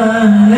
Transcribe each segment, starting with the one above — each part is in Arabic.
time.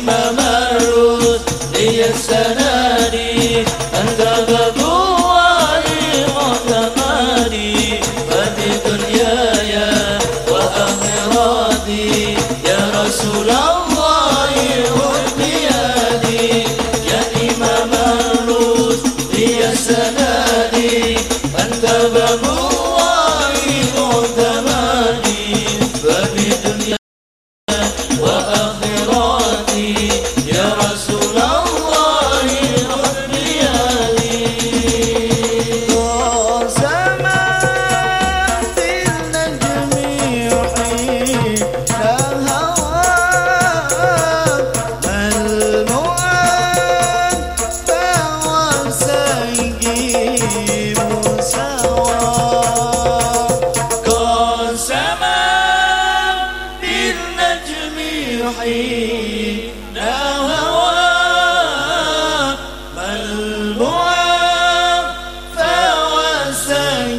ممرود لي السناني أنت غضوعي معتمري ففي دنياي وآخرتي يا رسول الله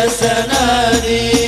لي سنادي.